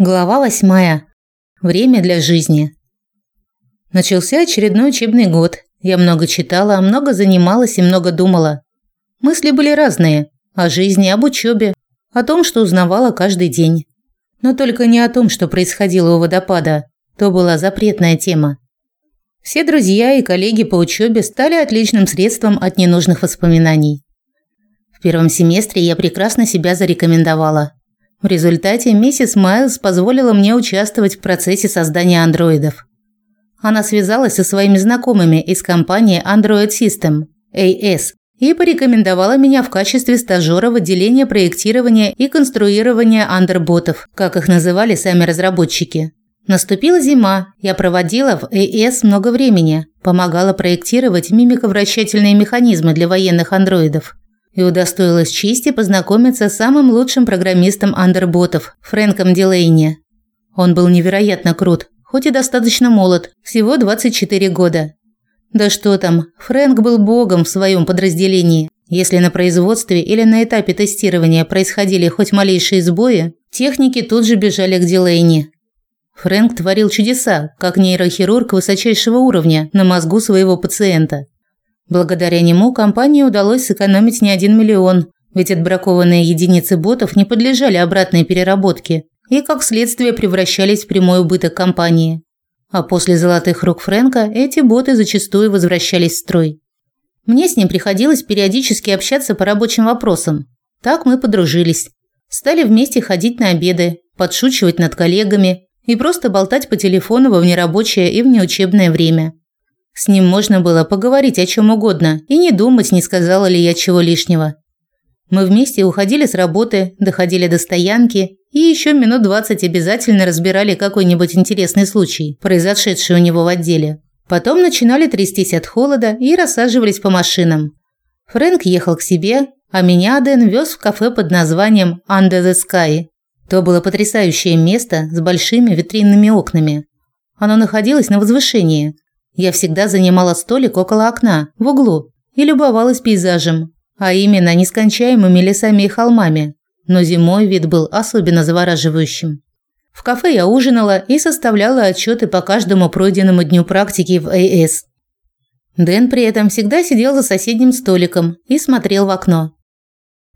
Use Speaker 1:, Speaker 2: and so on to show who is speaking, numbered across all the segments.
Speaker 1: Глава восьмая. Время для жизни. Начался очередной учебный год. Я много читала, много занималась и много думала. Мысли были разные. О жизни, об учебе, о том, что узнавала каждый день. Но только не о том, что происходило у водопада. То была запретная тема. Все друзья и коллеги по учебе стали отличным средством от ненужных воспоминаний. В первом семестре я прекрасно себя зарекомендовала – в результате миссис Майлз позволила мне участвовать в процессе создания андроидов. Она связалась со своими знакомыми из компании Android System, AS, и порекомендовала меня в качестве стажера в отделении проектирования и конструирования андерботов, как их называли сами разработчики. Наступила зима. Я проводила в AS много времени, помогала проектировать мимиковращательные механизмы для военных андроидов и удостоилась чести познакомиться с самым лучшим программистом андерботов Фрэнком Дилейни. Он был невероятно крут, хоть и достаточно молод, всего 24 года. Да что там, Фрэнк был богом в своем подразделении. Если на производстве или на этапе тестирования происходили хоть малейшие сбои, техники тут же бежали к Дилейни. Фрэнк творил чудеса, как нейрохирург высочайшего уровня на мозгу своего пациента. Благодаря нему компании удалось сэкономить не один миллион, ведь отбракованные единицы ботов не подлежали обратной переработке и, как следствие, превращались в прямой убыток компании. А после золотых рук Фрэнка эти боты зачастую возвращались в строй. Мне с ним приходилось периодически общаться по рабочим вопросам. Так мы подружились. Стали вместе ходить на обеды, подшучивать над коллегами и просто болтать по телефону во внерабочее и внеучебное время. С ним можно было поговорить о чем угодно и не думать, не сказала ли я чего лишнего. Мы вместе уходили с работы, доходили до стоянки и еще минут двадцать обязательно разбирали какой-нибудь интересный случай, произошедший у него в отделе. Потом начинали трястись от холода и рассаживались по машинам. Фрэнк ехал к себе, а меня Дэн вез в кафе под названием Under the Sky. То было потрясающее место с большими витринными окнами. Оно находилось на возвышении, я всегда занимала столик около окна, в углу, и любовалась пейзажем, а именно нескончаемыми лесами и холмами. Но зимой вид был особенно завораживающим. В кафе я ужинала и составляла отчеты по каждому пройденному дню практики в АС. Дэн при этом всегда сидел за соседним столиком и смотрел в окно.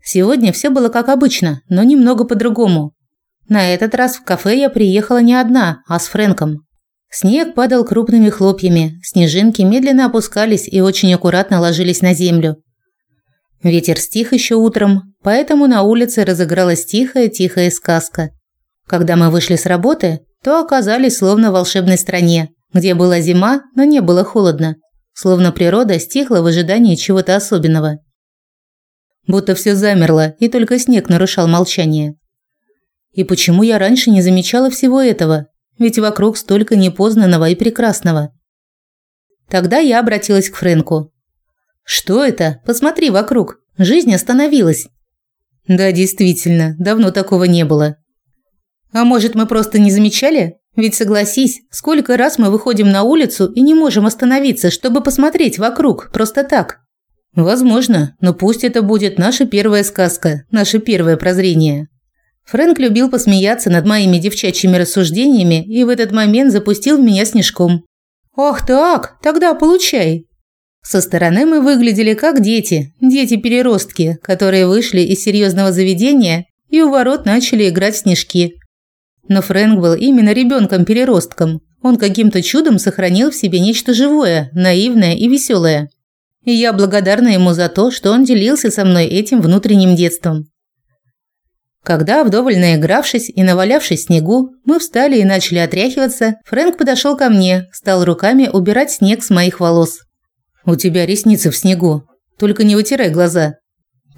Speaker 1: Сегодня все было как обычно, но немного по-другому. На этот раз в кафе я приехала не одна, а с Фрэнком. Снег падал крупными хлопьями, снежинки медленно опускались и очень аккуратно ложились на землю. Ветер стих еще утром, поэтому на улице разыгралась тихая-тихая сказка. Когда мы вышли с работы, то оказались словно в волшебной стране, где была зима, но не было холодно, словно природа стихла в ожидании чего-то особенного. Будто все замерло, и только снег нарушал молчание. И почему я раньше не замечала всего этого? Ведь вокруг столько непознанного и прекрасного. Тогда я обратилась к Фрэнку. «Что это? Посмотри вокруг. Жизнь остановилась». «Да, действительно, давно такого не было». «А может, мы просто не замечали? Ведь согласись, сколько раз мы выходим на улицу и не можем остановиться, чтобы посмотреть вокруг, просто так». «Возможно, но пусть это будет наша первая сказка, наше первое прозрение». Фрэнк любил посмеяться над моими девчачьими рассуждениями и в этот момент запустил в меня снежком. «Ах так, тогда получай!» Со стороны мы выглядели как дети, дети-переростки, которые вышли из серьезного заведения и у ворот начали играть снежки. Но Фрэнк был именно ребенком-переростком. Он каким-то чудом сохранил в себе нечто живое, наивное и веселое. И я благодарна ему за то, что он делился со мной этим внутренним детством. Когда, вдоволь наигравшись и навалявшись снегу, мы встали и начали отряхиваться, Фрэнк подошел ко мне, стал руками убирать снег с моих волос. «У тебя ресницы в снегу. Только не вытирай глаза».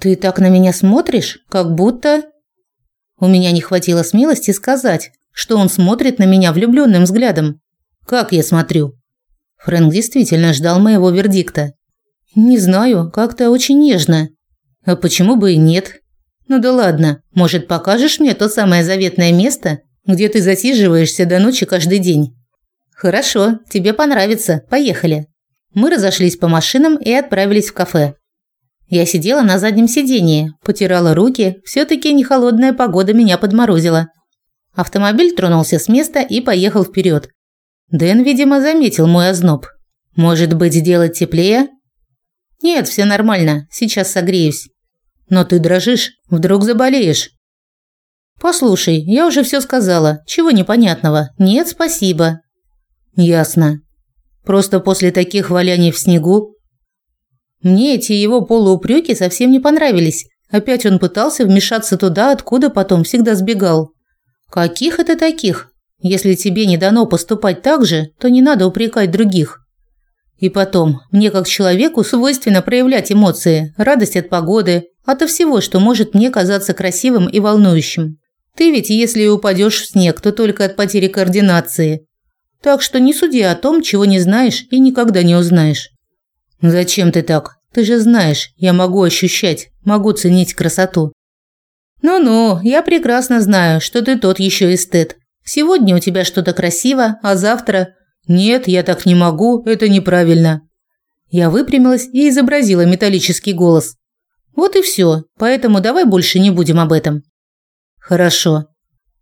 Speaker 1: «Ты так на меня смотришь, как будто...» У меня не хватило смелости сказать, что он смотрит на меня влюбленным взглядом. «Как я смотрю?» Фрэнк действительно ждал моего вердикта. «Не знаю, как-то очень нежно». «А почему бы и нет?» Ну да ладно, может, покажешь мне то самое заветное место, где ты засиживаешься до ночи каждый день? Хорошо, тебе понравится. Поехали. Мы разошлись по машинам и отправились в кафе. Я сидела на заднем сидении, потирала руки, все таки не холодная погода меня подморозила. Автомобиль тронулся с места и поехал вперед. Дэн, видимо, заметил мой озноб. Может быть, сделать теплее? Нет, все нормально. Сейчас согреюсь. Но ты дрожишь, вдруг заболеешь. Послушай, я уже все сказала. Чего непонятного? Нет, спасибо. Ясно. Просто после таких валяний в снегу мне эти его полуупреки совсем не понравились. Опять он пытался вмешаться туда, откуда потом всегда сбегал. Каких это таких? Если тебе не дано поступать так же, то не надо упрекать других. И потом, мне как человеку свойственно проявлять эмоции, радость от погоды, от всего, что может мне казаться красивым и волнующим. Ты ведь, если и упадешь в снег, то только от потери координации. Так что не суди о том, чего не знаешь и никогда не узнаешь. Зачем ты так? Ты же знаешь, я могу ощущать, могу ценить красоту. Ну-ну, я прекрасно знаю, что ты тот еще эстет. Сегодня у тебя что-то красиво, а завтра нет, я так не могу, это неправильно. Я выпрямилась и изобразила металлический голос. Вот и все. Поэтому давай больше не будем об этом. Хорошо.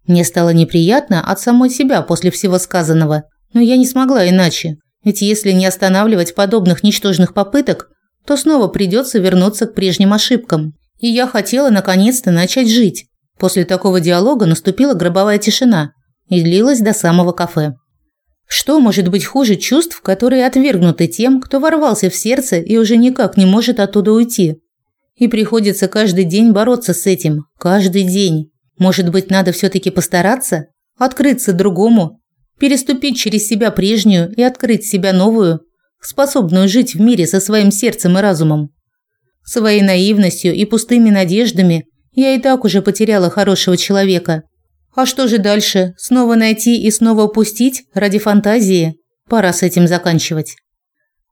Speaker 1: Мне стало неприятно от самой себя после всего сказанного, но я не смогла иначе. Ведь если не останавливать подобных ничтожных попыток, то снова придется вернуться к прежним ошибкам. И я хотела наконец-то начать жить. После такого диалога наступила гробовая тишина и длилась до самого кафе. Что может быть хуже чувств, которые отвергнуты тем, кто ворвался в сердце и уже никак не может оттуда уйти? И приходится каждый день бороться с этим, каждый день. Может быть, надо все таки постараться, открыться другому, переступить через себя прежнюю и открыть себя новую, способную жить в мире со своим сердцем и разумом. Своей наивностью и пустыми надеждами я и так уже потеряла хорошего человека. А что же дальше? Снова найти и снова упустить ради фантазии? Пора с этим заканчивать.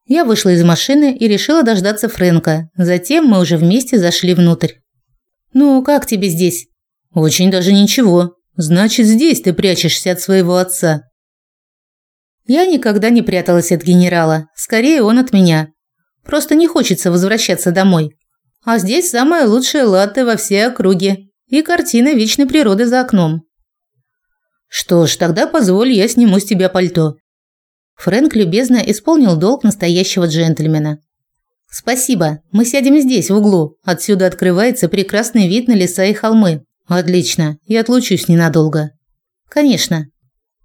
Speaker 1: Я вышла из машины и решила дождаться Фрэнка. Затем мы уже вместе зашли внутрь. «Ну, как тебе здесь?» «Очень даже ничего. Значит, здесь ты прячешься от своего отца». Я никогда не пряталась от генерала, скорее он от меня. Просто не хочется возвращаться домой. А здесь самая лучшая латте во всей округе и картина вечной природы за окном. Что ж, тогда позволь, я сниму с тебя пальто. Фрэнк любезно исполнил долг настоящего джентльмена. Спасибо. Мы сядем здесь, в углу. Отсюда открывается прекрасный вид на леса и холмы. Отлично. Я отлучусь ненадолго. Конечно.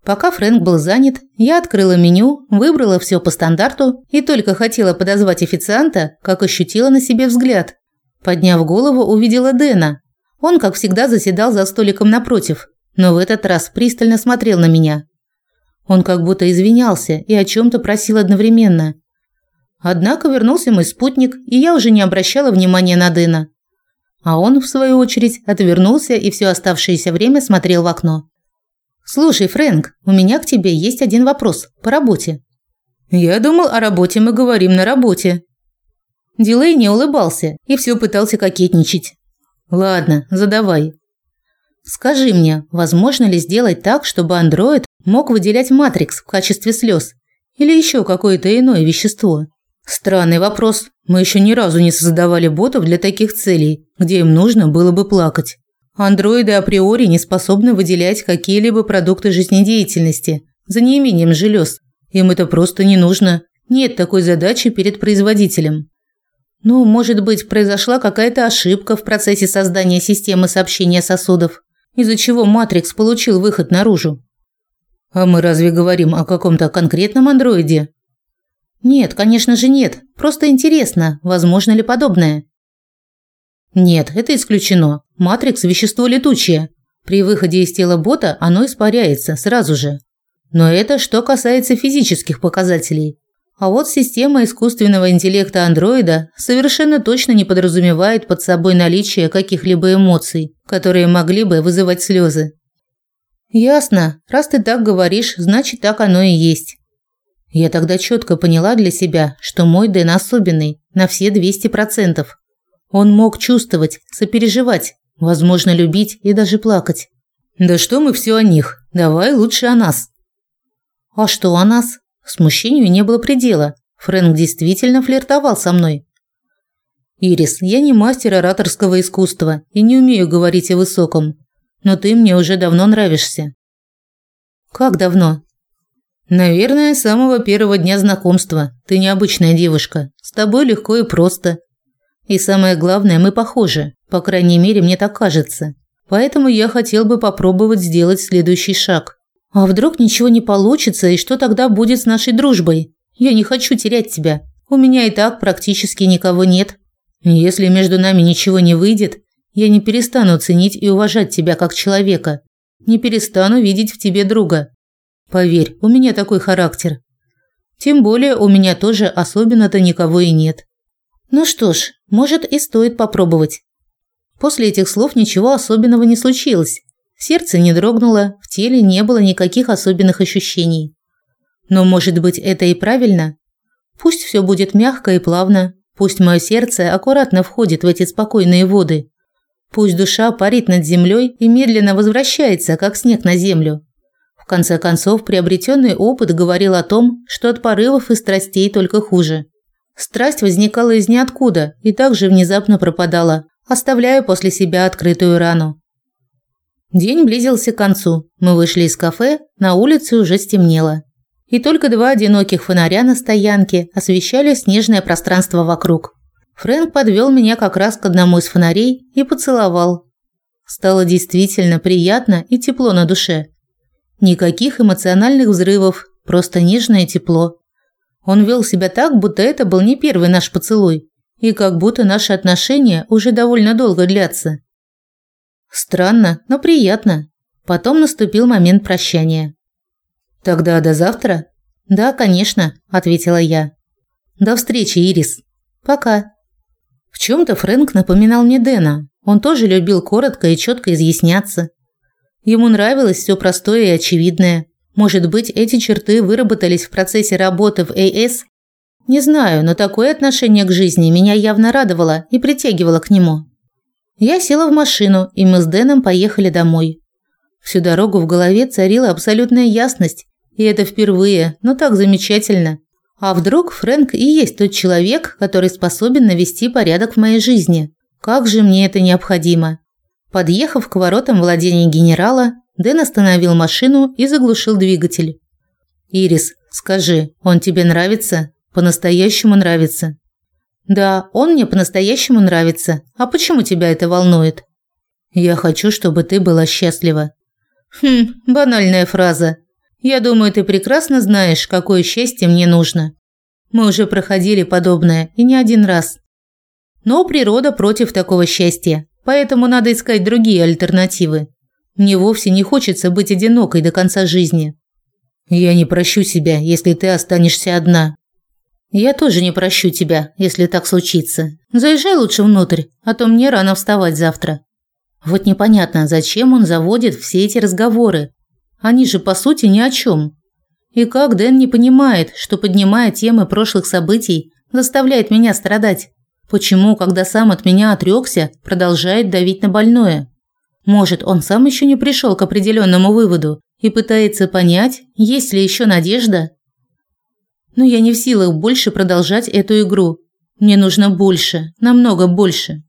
Speaker 1: Пока Фрэнк был занят, я открыла меню, выбрала все по стандарту и только хотела подозвать официанта, как ощутила на себе взгляд. Подняв голову, увидела Дэна. Он, как всегда, заседал за столиком напротив, но в этот раз пристально смотрел на меня. Он как будто извинялся и о чем то просил одновременно. Однако вернулся мой спутник, и я уже не обращала внимания на Дэна. А он, в свою очередь, отвернулся и все оставшееся время смотрел в окно. Слушай, Фрэнк, у меня к тебе есть один вопрос по работе. Я думал, о работе мы говорим на работе. Дилей не улыбался и все пытался кокетничать. Ладно, задавай. Скажи мне, возможно ли сделать так, чтобы андроид мог выделять матрикс в качестве слез или еще какое-то иное вещество? Странный вопрос. Мы еще ни разу не создавали ботов для таких целей, где им нужно было бы плакать. Андроиды априори не способны выделять какие-либо продукты жизнедеятельности за неимением желез. Им это просто не нужно. Нет такой задачи перед производителем. Ну, может быть, произошла какая-то ошибка в процессе создания системы сообщения сосудов, из-за чего Матрикс получил выход наружу. А мы разве говорим о каком-то конкретном андроиде? Нет, конечно же нет. Просто интересно, возможно ли подобное. Нет, это исключено. Матрикс – вещество летучее. При выходе из тела бота оно испаряется сразу же. Но это что касается физических показателей. А вот система искусственного интеллекта андроида совершенно точно не подразумевает под собой наличие каких-либо эмоций, которые могли бы вызывать слезы. Ясно. Раз ты так говоришь, значит так оно и есть. Я тогда четко поняла для себя, что мой Дэн особенный, на все 200%. Он мог чувствовать, сопереживать, возможно, любить и даже плакать. Да что мы все о них? Давай лучше о нас. А что о нас? Смущению не было предела. Фрэнк действительно флиртовал со мной. Ирис, я не мастер ораторского искусства и не умею говорить о высоком. но ты мне уже давно нравишься. Как давно? Наверное, с самого первого дня знакомства. Ты необычная девушка. С тобой легко и просто. И самое главное, мы похожи. По крайней мере, мне так кажется. Поэтому я хотел бы попробовать сделать следующий шаг. А вдруг ничего не получится, и что тогда будет с нашей дружбой? Я не хочу терять тебя. У меня и так практически никого нет. Если между нами ничего не выйдет, я не перестану ценить и уважать тебя как человека. Не перестану видеть в тебе друга. Поверь, у меня такой характер. Тем более у меня тоже особенно-то никого и нет. Ну что ж, может и стоит попробовать. После этих слов ничего особенного не случилось. Сердце не дрогнуло, в теле не было никаких особенных ощущений. Но может быть это и правильно? Пусть все будет мягко и плавно, пусть мое сердце аккуратно входит в эти спокойные воды. Пусть душа парит над землей и медленно возвращается, как снег на землю. В конце концов, приобретенный опыт говорил о том, что от порывов и страстей только хуже. Страсть возникала из ниоткуда и также внезапно пропадала, оставляя после себя открытую рану. День близился к концу. Мы вышли из кафе, на улице уже стемнело. И только два одиноких фонаря на стоянке освещали снежное пространство вокруг. Фрэнк подвел меня как раз к одному из фонарей и поцеловал. Стало действительно приятно и тепло на душе. Никаких эмоциональных взрывов, просто нежное тепло. Он вел себя так, будто это был не первый наш поцелуй, и как будто наши отношения уже довольно долго длятся. Странно, но приятно. Потом наступил момент прощания. Тогда до завтра? Да, конечно, ответила я. До встречи, Ирис. Пока. В чем то Фрэнк напоминал мне Дэна. Он тоже любил коротко и четко изъясняться. Ему нравилось все простое и очевидное. Может быть, эти черты выработались в процессе работы в АС? Не знаю, но такое отношение к жизни меня явно радовало и притягивало к нему. Я села в машину, и мы с Дэном поехали домой. Всю дорогу в голове царила абсолютная ясность, и это впервые, но так замечательно. А вдруг Фрэнк и есть тот человек, который способен навести порядок в моей жизни? Как же мне это необходимо? Подъехав к воротам владения генерала, Дэн остановил машину и заглушил двигатель. «Ирис, скажи, он тебе нравится? По-настоящему нравится?» «Да, он мне по-настоящему нравится. А почему тебя это волнует?» «Я хочу, чтобы ты была счастлива». «Хм, банальная фраза. Я думаю, ты прекрасно знаешь, какое счастье мне нужно. Мы уже проходили подобное, и не один раз. Но природа против такого счастья, поэтому надо искать другие альтернативы. Мне вовсе не хочется быть одинокой до конца жизни. Я не прощу себя, если ты останешься одна. Я тоже не прощу тебя, если так случится. Заезжай лучше внутрь, а то мне рано вставать завтра. Вот непонятно, зачем он заводит все эти разговоры, они же по сути ни о чем. И как Дэн не понимает, что поднимая темы прошлых событий, заставляет меня страдать? Почему, когда сам от меня отрёкся, продолжает давить на больное? Может, он сам еще не пришел к определенному выводу и пытается понять, есть ли еще надежда? Но я не в силах больше продолжать эту игру. Мне нужно больше, намного больше.